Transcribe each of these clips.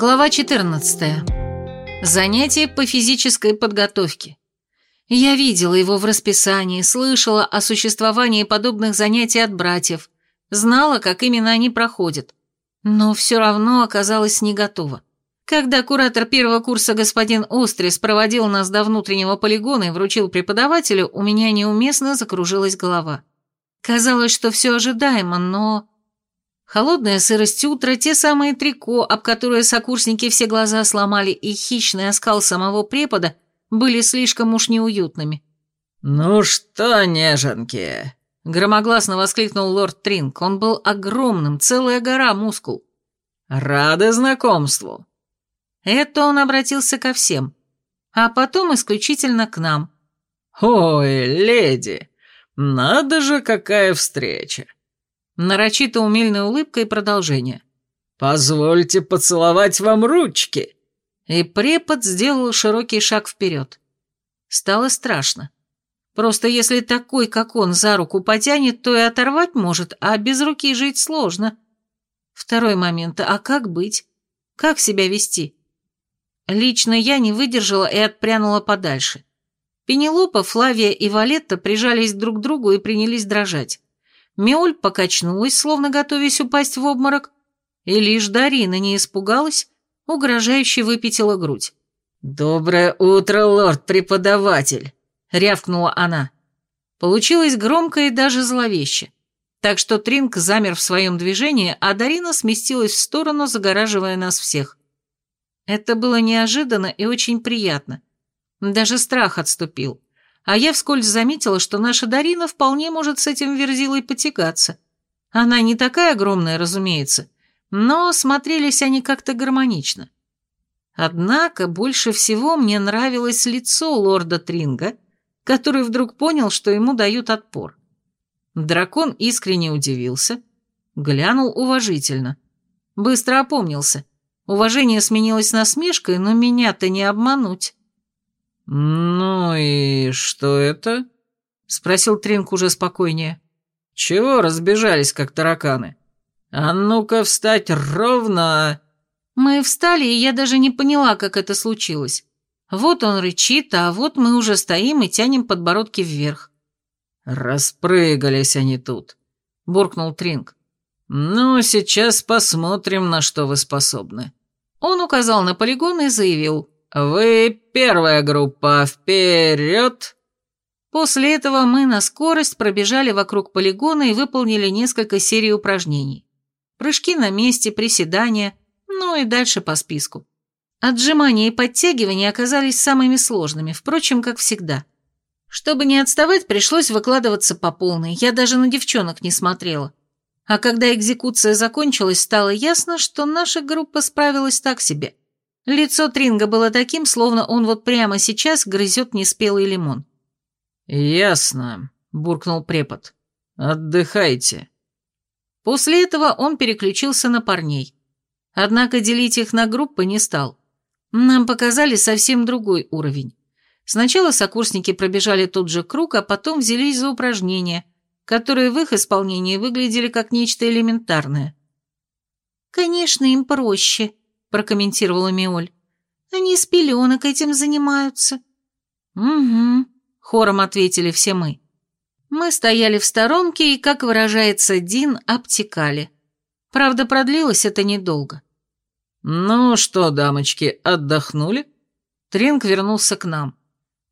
Глава 14. Занятие по физической подготовке. Я видела его в расписании, слышала о существовании подобных занятий от братьев, знала, как именно они проходят, но все равно оказалась не готова. Когда куратор первого курса господин Острис проводил нас до внутреннего полигона и вручил преподавателю, у меня неуместно закружилась голова. Казалось, что все ожидаемо, но... Холодная сырость утра, те самые трико, об которые сокурсники все глаза сломали, и хищный оскал самого препода были слишком уж неуютными. «Ну что, неженки?» — громогласно воскликнул лорд Тринк. Он был огромным, целая гора мускул. «Рады знакомству». Это он обратился ко всем, а потом исключительно к нам. «Ой, леди, надо же, какая встреча!» Нарочито умильная улыбка и продолжение. «Позвольте поцеловать вам ручки!» И препод сделал широкий шаг вперед. Стало страшно. Просто если такой, как он, за руку потянет, то и оторвать может, а без руки жить сложно. Второй момент. А как быть? Как себя вести? Лично я не выдержала и отпрянула подальше. Пенелопа, Флавия и Валетта прижались друг к другу и принялись дрожать. Меоль покачнулась, словно готовясь упасть в обморок, и лишь Дарина не испугалась, угрожающе выпятила грудь. «Доброе утро, лорд-преподаватель!» — рявкнула она. Получилось громко и даже зловеще. Так что Тринк замер в своем движении, а Дарина сместилась в сторону, загораживая нас всех. Это было неожиданно и очень приятно. Даже страх отступил а я вскользь заметила, что наша Дарина вполне может с этим верзилой потягаться. Она не такая огромная, разумеется, но смотрелись они как-то гармонично. Однако больше всего мне нравилось лицо лорда Тринга, который вдруг понял, что ему дают отпор. Дракон искренне удивился, глянул уважительно. Быстро опомнился. Уважение сменилось насмешкой, но меня-то не обмануть. «Ну и что это?» — спросил Тринк уже спокойнее. «Чего разбежались, как тараканы? А ну-ка встать ровно!» Мы встали, и я даже не поняла, как это случилось. Вот он рычит, а вот мы уже стоим и тянем подбородки вверх. «Распрыгались они тут», — буркнул Тринк. «Ну, сейчас посмотрим, на что вы способны». Он указал на полигон и заявил. «Вы первая группа, вперед!» После этого мы на скорость пробежали вокруг полигона и выполнили несколько серий упражнений. Прыжки на месте, приседания, ну и дальше по списку. Отжимания и подтягивания оказались самыми сложными, впрочем, как всегда. Чтобы не отставать, пришлось выкладываться по полной, я даже на девчонок не смотрела. А когда экзекуция закончилась, стало ясно, что наша группа справилась так себе. Лицо Тринга было таким, словно он вот прямо сейчас грызет неспелый лимон. «Ясно», — буркнул препод. «Отдыхайте». После этого он переключился на парней. Однако делить их на группы не стал. Нам показали совсем другой уровень. Сначала сокурсники пробежали тот же круг, а потом взялись за упражнения, которые в их исполнении выглядели как нечто элементарное. «Конечно, им проще», прокомментировала Миоль. «Они с пеленок этим занимаются». «Угу», — хором ответили все мы. Мы стояли в сторонке и, как выражается Дин, обтекали. Правда, продлилось это недолго. «Ну что, дамочки, отдохнули?» Тринк вернулся к нам.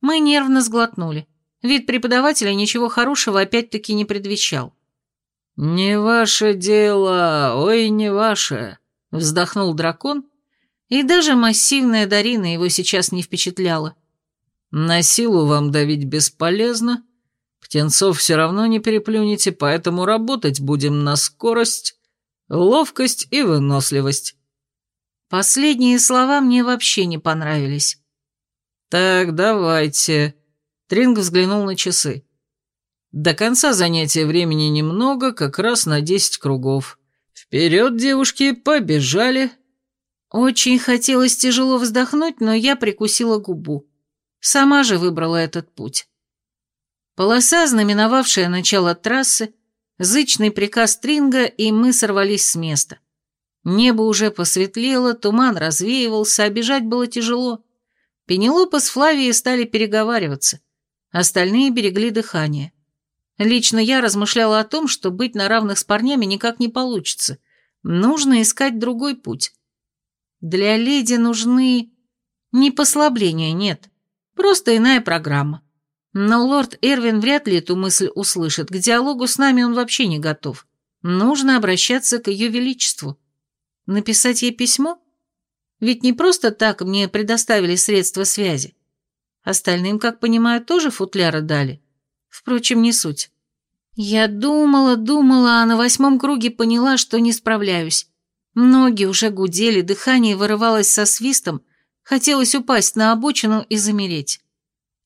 Мы нервно сглотнули. Вид преподавателя ничего хорошего опять-таки не предвещал. «Не ваше дело, ой, не ваше», Вздохнул дракон, и даже массивная Дарина его сейчас не впечатляла. На силу вам давить бесполезно. Птенцов все равно не переплюнете, поэтому работать будем на скорость, ловкость и выносливость. Последние слова мне вообще не понравились. Так, давайте. Тринг взглянул на часы. До конца занятия времени немного, как раз на десять кругов. «Вперед, девушки, побежали!» Очень хотелось тяжело вздохнуть, но я прикусила губу. Сама же выбрала этот путь. Полоса, знаменовавшая начало трассы, зычный приказ Тринга, и мы сорвались с места. Небо уже посветлело, туман развеивался, а было тяжело. Пенелопа с Флавией стали переговариваться. Остальные берегли дыхание. Лично я размышляла о том, что быть на равных с парнями никак не получится. Нужно искать другой путь. Для леди нужны... Не послабления, нет. Просто иная программа. Но лорд Эрвин вряд ли эту мысль услышит. К диалогу с нами он вообще не готов. Нужно обращаться к ее величеству. Написать ей письмо? Ведь не просто так мне предоставили средства связи. Остальным, как понимаю, тоже футляры дали. Впрочем, не суть. Я думала, думала, а на восьмом круге поняла, что не справляюсь. Ноги уже гудели, дыхание вырывалось со свистом, хотелось упасть на обочину и замереть.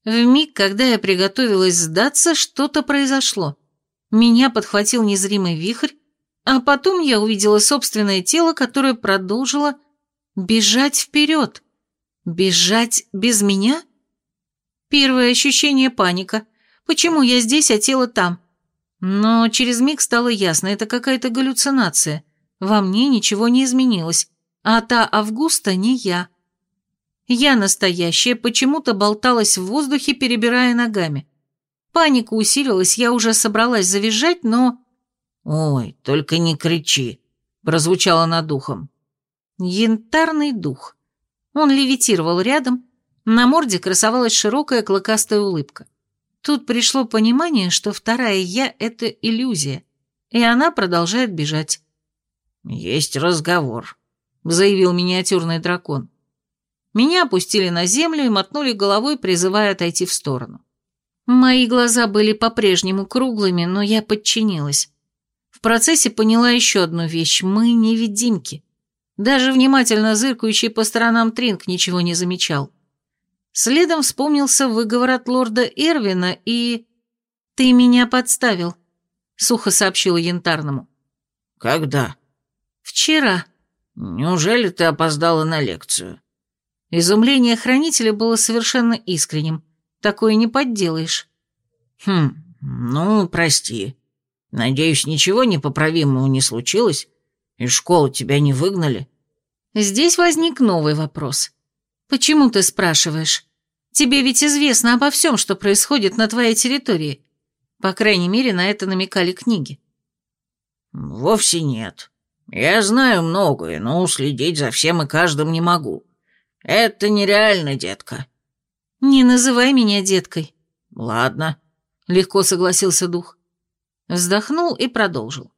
В миг, когда я приготовилась сдаться, что-то произошло. Меня подхватил незримый вихрь, а потом я увидела собственное тело, которое продолжило бежать вперед. Бежать без меня? Первое ощущение паника. Почему я здесь, а тело там? Но через миг стало ясно, это какая-то галлюцинация. Во мне ничего не изменилось, а та Августа не я. Я настоящая почему-то болталась в воздухе, перебирая ногами. Паника усилилась, я уже собралась завизжать, но... «Ой, только не кричи», — прозвучало над духом. Янтарный дух. Он левитировал рядом, на морде красовалась широкая клыкастая улыбка. Тут пришло понимание, что вторая «я» — это иллюзия, и она продолжает бежать. «Есть разговор», — заявил миниатюрный дракон. Меня опустили на землю и мотнули головой, призывая отойти в сторону. Мои глаза были по-прежнему круглыми, но я подчинилась. В процессе поняла еще одну вещь – мы невидимки. Даже внимательно зыркающий по сторонам Тринк ничего не замечал. Следом вспомнился выговор от лорда Эрвина и... «Ты меня подставил», — сухо сообщила Янтарному. «Когда?» «Вчера». «Неужели ты опоздала на лекцию?» Изумление хранителя было совершенно искренним. Такое не подделаешь. «Хм, ну, прости. Надеюсь, ничего непоправимого не случилось? Из школы тебя не выгнали?» Здесь возник новый вопрос. «Почему ты спрашиваешь? Тебе ведь известно обо всем, что происходит на твоей территории. По крайней мере, на это намекали книги». «Вовсе нет. Я знаю многое, но уследить за всем и каждым не могу. Это нереально, детка». «Не называй меня деткой». «Ладно», — легко согласился дух. Вздохнул и продолжил.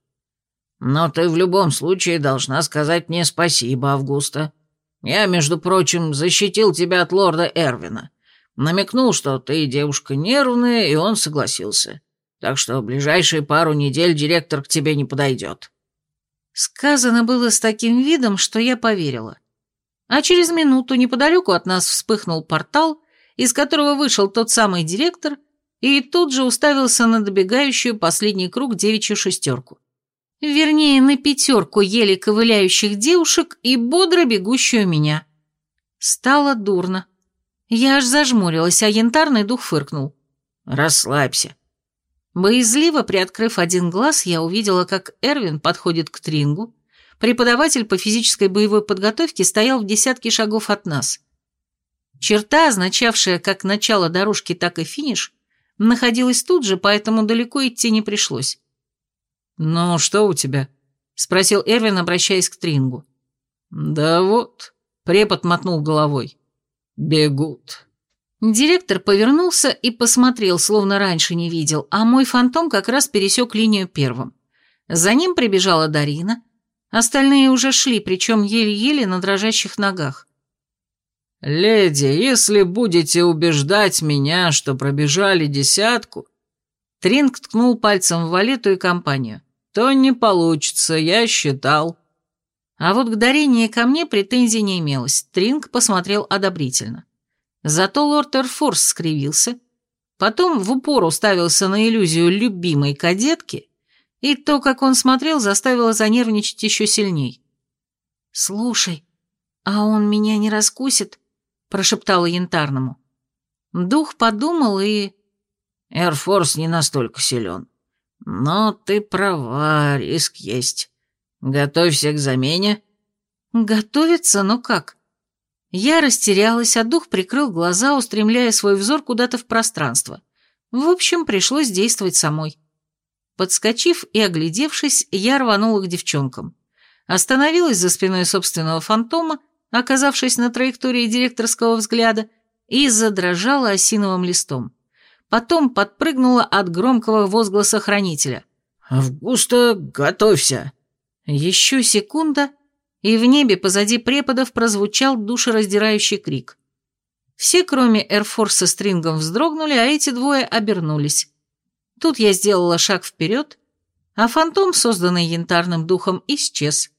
«Но ты в любом случае должна сказать мне спасибо, Августа. Я, между прочим, защитил тебя от лорда Эрвина. Намекнул, что ты девушка нервная, и он согласился. Так что в ближайшие пару недель директор к тебе не подойдет». Сказано было с таким видом, что я поверила. А через минуту неподалеку от нас вспыхнул портал, из которого вышел тот самый директор, и тут же уставился на добегающую последний круг девичью шестерку. Вернее, на пятерку еле ковыляющих девушек и бодро бегущую меня. Стало дурно. Я аж зажмурилась, а янтарный дух фыркнул. «Расслабься». Боязливо приоткрыв один глаз, я увидела, как Эрвин подходит к Трингу. Преподаватель по физической боевой подготовке стоял в десятке шагов от нас. Черта, означавшая как начало дорожки, так и финиш, находилась тут же, поэтому далеко идти не пришлось. «Ну, что у тебя?» — спросил Эрвин, обращаясь к Трингу. «Да вот», — препод мотнул головой. «Бегут». Директор повернулся и посмотрел, словно раньше не видел, а мой фантом как раз пересек линию первым. За ним прибежала Дарина, остальные уже шли, причем еле-еле на дрожащих ногах. «Леди, если будете убеждать меня, что пробежали десятку...» Тринг ткнул пальцем в Валету и компанию. «То не получится, я считал». А вот к Дарине и ко мне претензий не имелось. Тринг посмотрел одобрительно. Зато лорд Эрфорс скривился, потом в упор уставился на иллюзию любимой кадетки, и то, как он смотрел, заставило занервничать еще сильней. «Слушай, а он меня не раскусит?» – прошептала янтарному. Дух подумал и Эрфорс не настолько силен. Но ты права, риск есть. Готовься к замене Готовится, но как? Я растерялась, а дух прикрыл глаза, устремляя свой взор куда-то в пространство. В общем, пришлось действовать самой. Подскочив и оглядевшись, я рванула к девчонкам. Остановилась за спиной собственного фантома, оказавшись на траектории директорского взгляда, и задрожала осиновым листом. Потом подпрыгнула от громкого возгласа хранителя. «Августа, готовься!» Еще секунда, и в небе позади преподов прозвучал душераздирающий крик. Все, кроме Эрфорса Стрингом, вздрогнули, а эти двое обернулись. Тут я сделала шаг вперед, а фантом, созданный янтарным духом, исчез.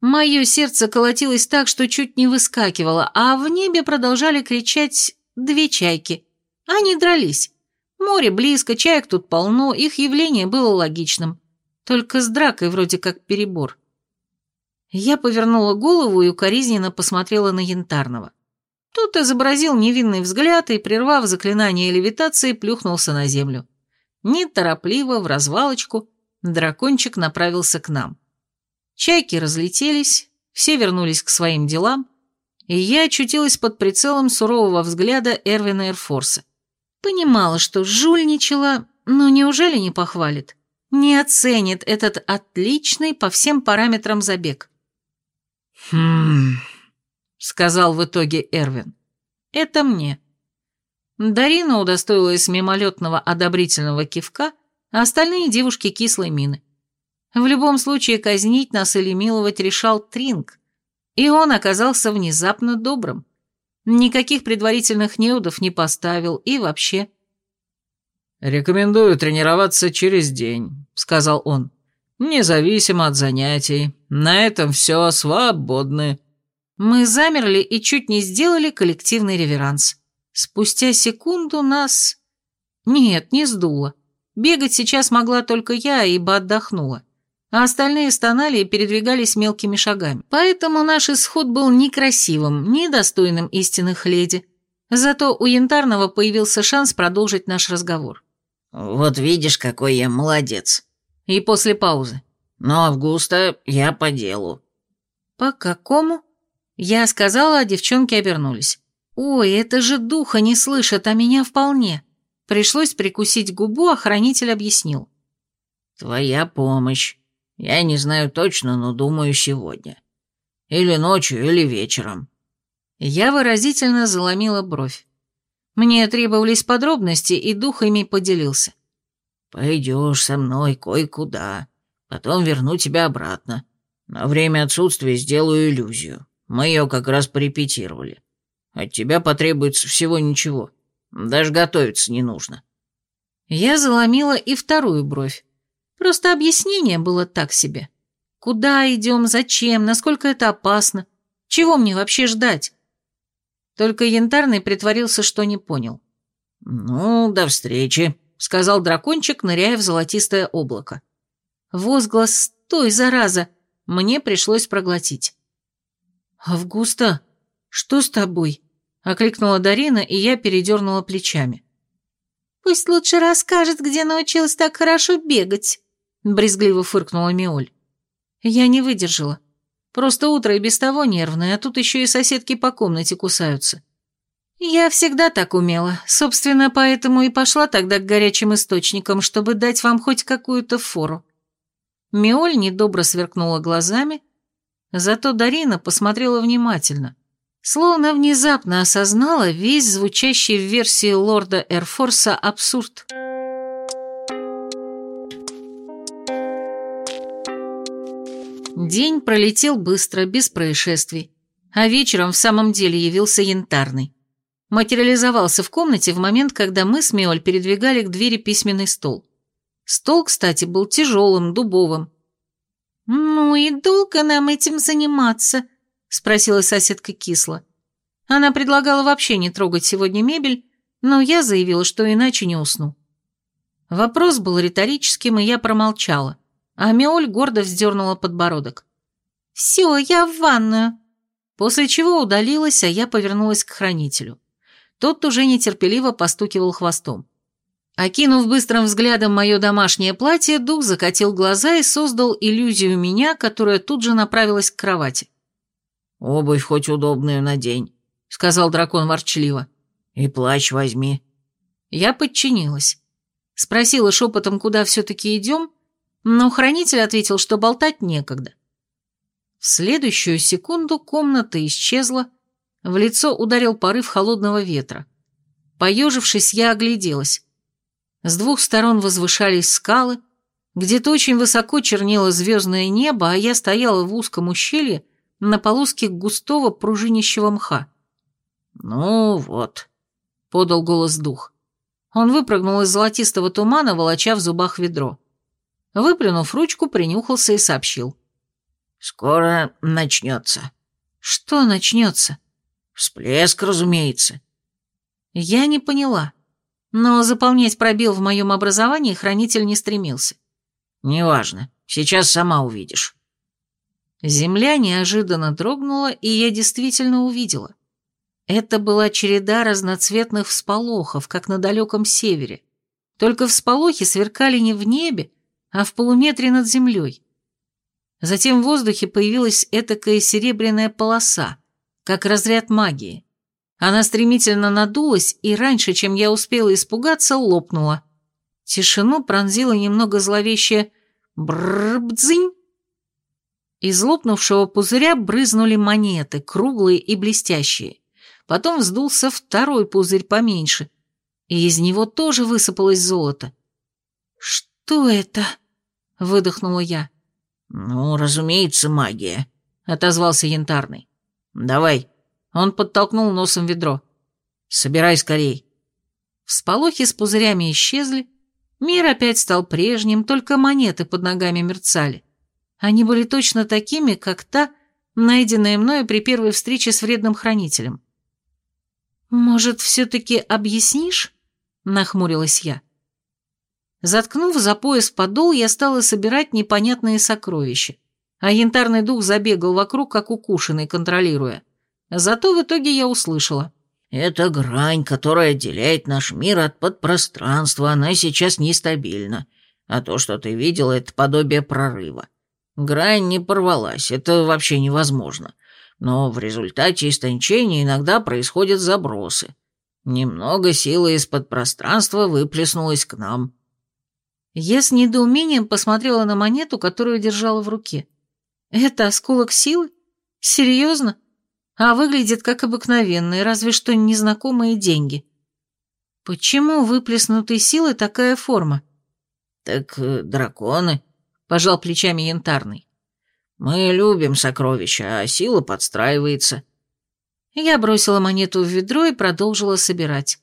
Мое сердце колотилось так, что чуть не выскакивало, а в небе продолжали кричать две чайки. Они дрались. Море близко, чаек тут полно, их явление было логичным. Только с дракой вроде как перебор. Я повернула голову и укоризненно посмотрела на Янтарного. Тот изобразил невинный взгляд и, прервав заклинание левитации, плюхнулся на землю. Неторопливо, в развалочку, дракончик направился к нам. Чайки разлетелись, все вернулись к своим делам, и я очутилась под прицелом сурового взгляда Эрвина Эрфорса. Понимала, что жульничала, но неужели не похвалит? Не оценит этот отличный по всем параметрам забег. «Хм...» — сказал в итоге Эрвин. «Это мне». Дарина удостоилась мимолетного одобрительного кивка, а остальные девушки кислой мины. В любом случае казнить нас или миловать решал Тринг, и он оказался внезапно добрым. Никаких предварительных неудов не поставил и вообще... «Рекомендую тренироваться через день», — сказал он. «Независимо от занятий. На этом все, свободны». Мы замерли и чуть не сделали коллективный реверанс. Спустя секунду нас... Нет, не сдуло. Бегать сейчас могла только я, ибо отдохнула. А остальные стонали и передвигались мелкими шагами. Поэтому наш исход был некрасивым, недостойным истинных леди. Зато у Янтарного появился шанс продолжить наш разговор. «Вот видишь, какой я молодец». И после паузы. «Но, Августа, я по делу». «По какому?» Я сказала, а девчонки обернулись. «Ой, это же духа не слышат, а меня вполне». Пришлось прикусить губу, а хранитель объяснил. «Твоя помощь. Я не знаю точно, но думаю, сегодня. Или ночью, или вечером». Я выразительно заломила бровь. Мне требовались подробности, и дух ими поделился. «Пойдешь со мной кое-куда, потом верну тебя обратно. На время отсутствия сделаю иллюзию. Мы ее как раз порепетировали. От тебя потребуется всего ничего. Даже готовиться не нужно». Я заломила и вторую бровь. Просто объяснение было так себе. Куда идем, зачем, насколько это опасно, чего мне вообще ждать? Только Янтарный притворился, что не понял. «Ну, до встречи», — сказал дракончик, ныряя в золотистое облако. Возглас «Стой, зараза!» мне пришлось проглотить. «Августа, что с тобой?» — окликнула Дарина, и я передернула плечами. «Пусть лучше расскажет, где научилась так хорошо бегать», — брезгливо фыркнула Миоль. Я не выдержала. Просто утро и без того нервное, а тут еще и соседки по комнате кусаются. Я всегда так умела, собственно, поэтому и пошла тогда к горячим источникам, чтобы дать вам хоть какую-то фору. Миоль недобро сверкнула глазами, Зато Дарина посмотрела внимательно, словно внезапно осознала весь звучащий в версии лорда Эрфорса абсурд. День пролетел быстро, без происшествий, а вечером в самом деле явился янтарный. Материализовался в комнате в момент, когда мы с Миоль передвигали к двери письменный стол. Стол, кстати, был тяжелым, дубовым, «Ну и долго нам этим заниматься?» – спросила соседка кисло. Она предлагала вообще не трогать сегодня мебель, но я заявила, что иначе не усну. Вопрос был риторическим, и я промолчала, а Меоль гордо вздернула подбородок. «Все, я в ванную», после чего удалилась, а я повернулась к хранителю. Тот уже нетерпеливо постукивал хвостом. Окинув быстрым взглядом мое домашнее платье, дух закатил глаза и создал иллюзию меня, которая тут же направилась к кровати. Обувь хоть удобную надень», — сказал дракон ворчливо. «И плащ возьми». Я подчинилась. Спросила шепотом, куда все-таки идем, но хранитель ответил, что болтать некогда. В следующую секунду комната исчезла, в лицо ударил порыв холодного ветра. Поежившись, я огляделась. С двух сторон возвышались скалы, где-то очень высоко чернело звездное небо, а я стояла в узком ущелье на полоске густого пружинищего мха. «Ну вот», — подал голос дух. Он выпрыгнул из золотистого тумана, волоча в зубах ведро. Выплюнув ручку, принюхался и сообщил. «Скоро начнется». «Что начнется?» «Всплеск, разумеется». Я не поняла, но заполнять пробел в моем образовании хранитель не стремился. «Неважно, сейчас сама увидишь». Земля неожиданно дрогнула, и я действительно увидела. Это была череда разноцветных всполохов, как на далеком севере. Только всполохи сверкали не в небе, а в полуметре над землей. Затем в воздухе появилась этакая серебряная полоса, как разряд магии. Она стремительно надулась, и раньше, чем я успела испугаться, лопнула. Тишину пронзила немного зловещее «брррбдзынь». Из лопнувшего пузыря брызнули монеты, круглые и блестящие. Потом вздулся второй пузырь поменьше, и из него тоже высыпалось золото. «Что это?» — выдохнула я. «Ну, разумеется, магия», — отозвался Янтарный. «Давай». Он подтолкнул носом ведро. «Собирай скорей». Всполохи с пузырями исчезли, мир опять стал прежним, только монеты под ногами мерцали. Они были точно такими, как та, найденная мною при первой встрече с вредным хранителем. «Может, все-таки объяснишь?» — нахмурилась я. Заткнув за пояс подол, я стала собирать непонятные сокровища, а янтарный дух забегал вокруг, как укушенный, контролируя. Зато в итоге я услышала. «Это грань, которая отделяет наш мир от подпространства, она сейчас нестабильна, а то, что ты видела, это подобие прорыва. Грань не порвалась, это вообще невозможно но в результате истончения иногда происходят забросы. Немного силы из-под пространства выплеснулось к нам. Я с недоумением посмотрела на монету, которую держала в руке. Это осколок силы? Серьезно? А выглядит как обыкновенные, разве что незнакомые деньги. Почему выплеснутой силы такая форма? Так э, драконы, пожал плечами янтарный. Мы любим сокровища, а сила подстраивается. Я бросила монету в ведро и продолжила собирать.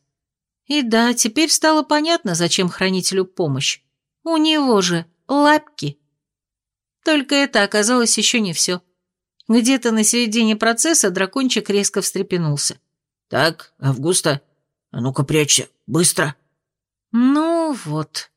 И да, теперь стало понятно, зачем хранителю помощь. У него же лапки. Только это оказалось еще не все. Где-то на середине процесса дракончик резко встрепенулся. «Так, Августа, а ну-ка прячься, быстро!» Ну вот.